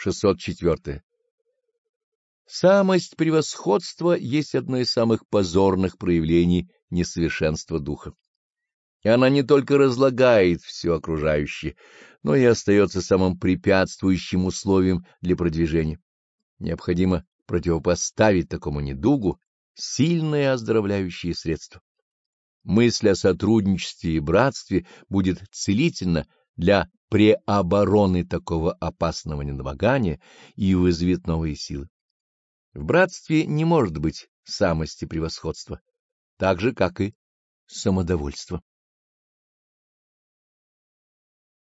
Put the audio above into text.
604. Самость превосходства есть одно из самых позорных проявлений несовершенства духа. И она не только разлагает все окружающее, но и остается самым препятствующим условием для продвижения. Необходимо противопоставить такому недугу сильное оздоровляющее средство. Мысль о сотрудничестве и братстве будет целительна для преобороны такого опасного недомогания и вызовет новые силы. В братстве не может быть самости превосходства, так же, как и самодовольства.